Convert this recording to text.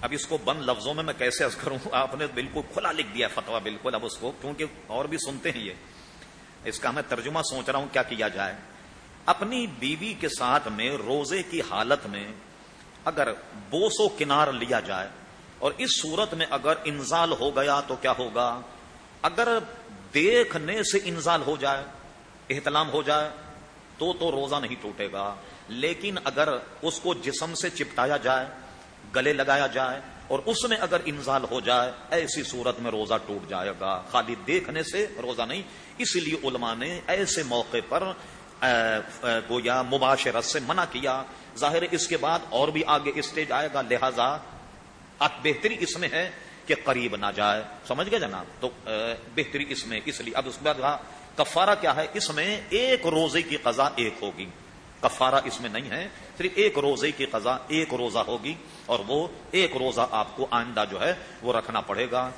اب اس کو بند لفظوں میں میں کیسے از کروں؟ آپ نے بالکل کھلا لکھ دیا فتوا بالکل اب اس کو، کیونکہ اور بھی سنتے ہیں یہ۔ اس کا میں ترجمہ سوچ رہا ہوں کیا کیا جائے۔ اپنی بیوی کے ساتھ میں روزے کی حالت میں اگر بوسو کنار لیا جائے اور اس صورت میں اگر انزال ہو گیا تو کیا ہوگا؟ اگر دیکھنے سے انزال ہو جائے، احتلام ہو جائے، تو تو روزہ نہیں ٹوٹے گا۔ لیکن اگر اس کو جسم سے چپٹایا جائے گلے لگایا جائے اور اس میں اگر انزال ہو جائے، ایسی صورت میں روزہ ٹوٹ جائے گا۔ خالی دیکھنے سے روزہ نہیں اسی لیے علماء نے ایسے موقع پر گویا مباشرت سے منع کیا۔ ظاہر اس کے بعد اور بھی آگے اسٹیج آئے گا، لہذا بہتری اس میں ہے کہ قریب نہ جائے۔ سمجھ گئے جناب؟ تو بہتری اس میں، اس لیے اب اس کے بعد کفارہ کیا ہے؟ اس میں ایک روزے کی قضا ایک ہوگی۔ کفارہ اس میں نہیں ہے، صرف ایک روزے کی قضا، ایک روزہ ہوگی اور وہ ایک روزہ آپ کو آئندہ جو ہے وہ رکھنا پڑے گا۔